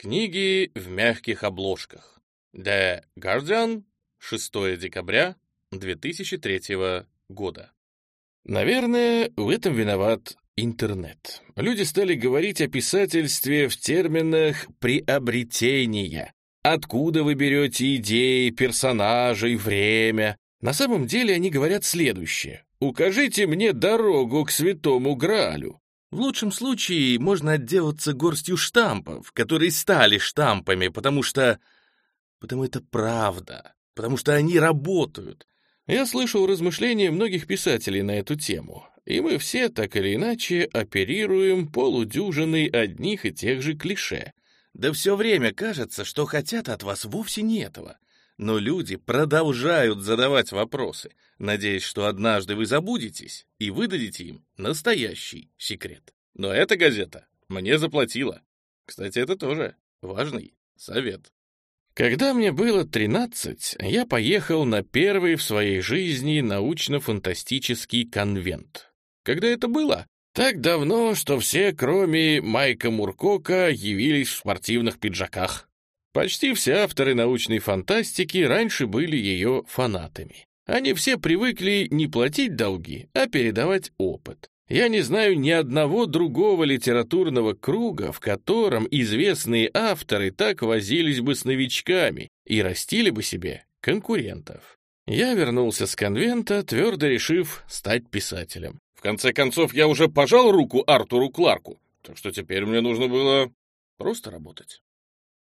Книги в мягких обложках. The Guardian, 6 декабря 2003 года. Наверное, в этом виноват интернет. Люди стали говорить о писательстве в терминах приобретения. Откуда вы берете идеи, персонажей, время? На самом деле они говорят следующее. «Укажите мне дорогу к святому Граалю». В лучшем случае можно отделаться горстью штампов, которые стали штампами, потому что... Потому это правда, потому что они работают. Я слышал размышления многих писателей на эту тему, и мы все так или иначе оперируем полудюжиной одних и тех же клише. Да все время кажется, что хотят от вас вовсе не этого. Но люди продолжают задавать вопросы, надеясь, что однажды вы забудетесь и выдадите им настоящий секрет. Но эта газета мне заплатила. Кстати, это тоже важный совет. Когда мне было 13, я поехал на первый в своей жизни научно-фантастический конвент. Когда это было? Так давно, что все, кроме Майка Муркока, явились в спортивных пиджаках. Почти все авторы научной фантастики раньше были ее фанатами. Они все привыкли не платить долги, а передавать опыт. Я не знаю ни одного другого литературного круга, в котором известные авторы так возились бы с новичками и растили бы себе конкурентов. Я вернулся с конвента, твердо решив стать писателем. В конце концов, я уже пожал руку Артуру Кларку, так что теперь мне нужно было просто работать.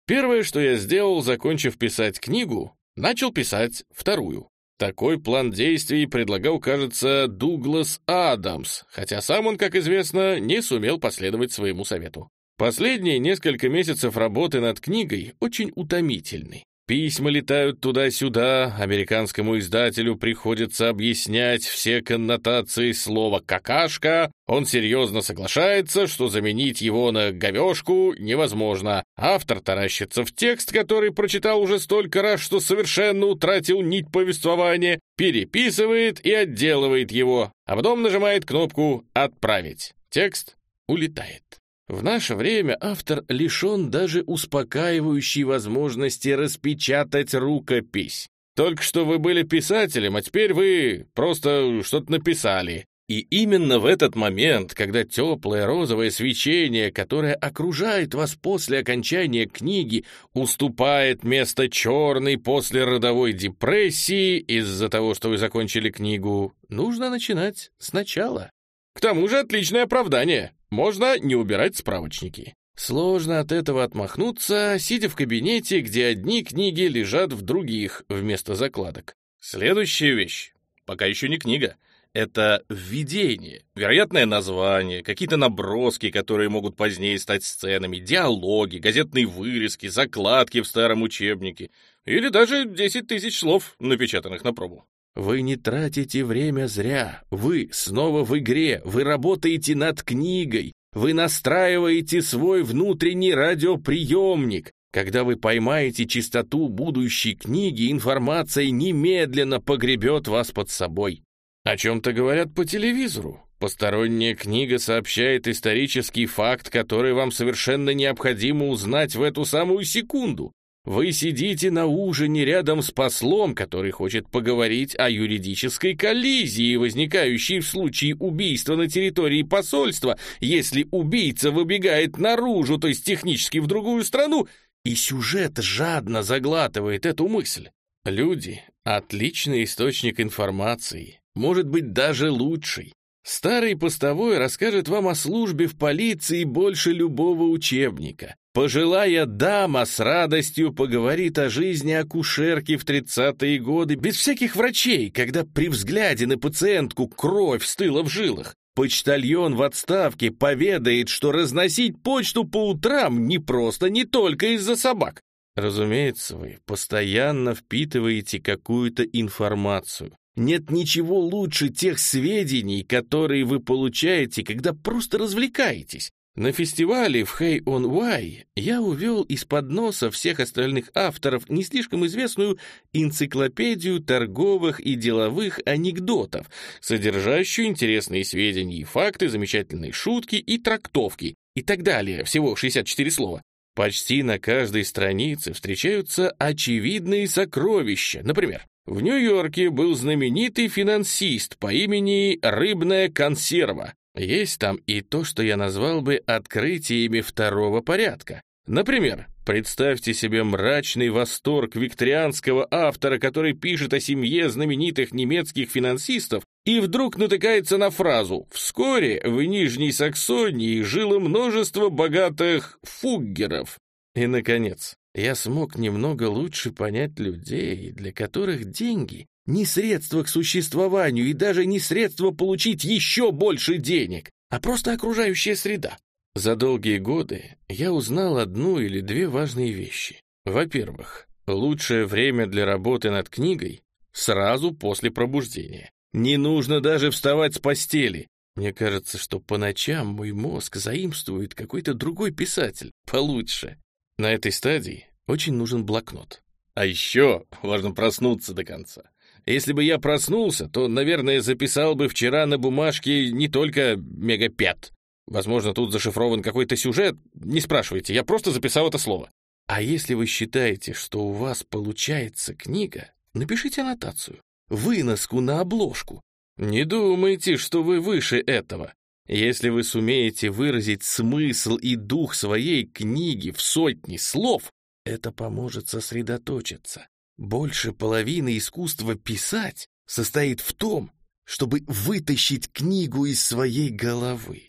Первое, что я сделал, закончив писать книгу, начал писать вторую. Такой план действий предлагал, кажется, Дуглас Адамс, хотя сам он, как известно, не сумел последовать своему совету. Последние несколько месяцев работы над книгой очень утомительны. Письма летают туда-сюда, американскому издателю приходится объяснять все коннотации слова «какашка», он серьезно соглашается, что заменить его на «говешку» невозможно. Автор таращится в текст, который прочитал уже столько раз, что совершенно утратил нить повествования, переписывает и отделывает его, а потом нажимает кнопку «Отправить». Текст улетает. В наше время автор лишен даже успокаивающей возможности распечатать рукопись. Только что вы были писателем, а теперь вы просто что-то написали. И именно в этот момент, когда теплое розовое свечение, которое окружает вас после окончания книги, уступает место черной после родовой депрессии из-за того, что вы закончили книгу, нужно начинать сначала. К тому же отличное оправдание. Можно не убирать справочники. Сложно от этого отмахнуться, сидя в кабинете, где одни книги лежат в других вместо закладок. Следующая вещь, пока еще не книга, это введение, вероятное название, какие-то наброски, которые могут позднее стать сценами, диалоги, газетные вырезки, закладки в старом учебнике или даже 10 тысяч слов, напечатанных на пробу. Вы не тратите время зря. Вы снова в игре. Вы работаете над книгой. Вы настраиваете свой внутренний радиоприемник. Когда вы поймаете чистоту будущей книги, информация немедленно погребет вас под собой. О чем-то говорят по телевизору. Посторонняя книга сообщает исторический факт, который вам совершенно необходимо узнать в эту самую секунду. Вы сидите на ужине рядом с послом, который хочет поговорить о юридической коллизии, возникающей в случае убийства на территории посольства, если убийца выбегает наружу, то есть технически в другую страну, и сюжет жадно заглатывает эту мысль. Люди — отличный источник информации, может быть, даже лучший. Старый постовой расскажет вам о службе в полиции больше любого учебника. Пожилая дама с радостью поговорит о жизни акушерки в 30-е годы, без всяких врачей, когда при взгляде на пациентку кровь стыла в жилах. Почтальон в отставке поведает, что разносить почту по утрам не просто не только из-за собак. Разумеется, вы постоянно впитываете какую-то информацию. Нет ничего лучше тех сведений, которые вы получаете, когда просто развлекаетесь. На фестивале в Hey on Why я увел из-под носа всех остальных авторов не слишком известную энциклопедию торговых и деловых анекдотов, содержащую интересные сведения и факты, замечательные шутки и трактовки и так далее, всего 64 слова. Почти на каждой странице встречаются очевидные сокровища. Например, в Нью-Йорке был знаменитый финансист по имени Рыбная консерва. Есть там и то, что я назвал бы открытиями второго порядка. Например, представьте себе мрачный восторг викторианского автора, который пишет о семье знаменитых немецких финансистов и вдруг натыкается на фразу «Вскоре в Нижней Саксонии жило множество богатых фуггеров». И, наконец, я смог немного лучше понять людей, для которых деньги не средство к существованию и даже не средство получить еще больше денег, а просто окружающая среда. За долгие годы я узнал одну или две важные вещи. Во-первых, лучшее время для работы над книгой сразу после пробуждения. Не нужно даже вставать с постели. Мне кажется, что по ночам мой мозг заимствует какой-то другой писатель, получше. На этой стадии очень нужен блокнот. А еще важно проснуться до конца. Если бы я проснулся, то, наверное, записал бы вчера на бумажке не только мегапят. Возможно, тут зашифрован какой-то сюжет. Не спрашивайте, я просто записал это слово. А если вы считаете, что у вас получается книга, напишите аннотацию выноску на обложку. Не думайте, что вы выше этого. Если вы сумеете выразить смысл и дух своей книги в сотни слов, это поможет сосредоточиться. Больше половины искусства писать состоит в том, чтобы вытащить книгу из своей головы.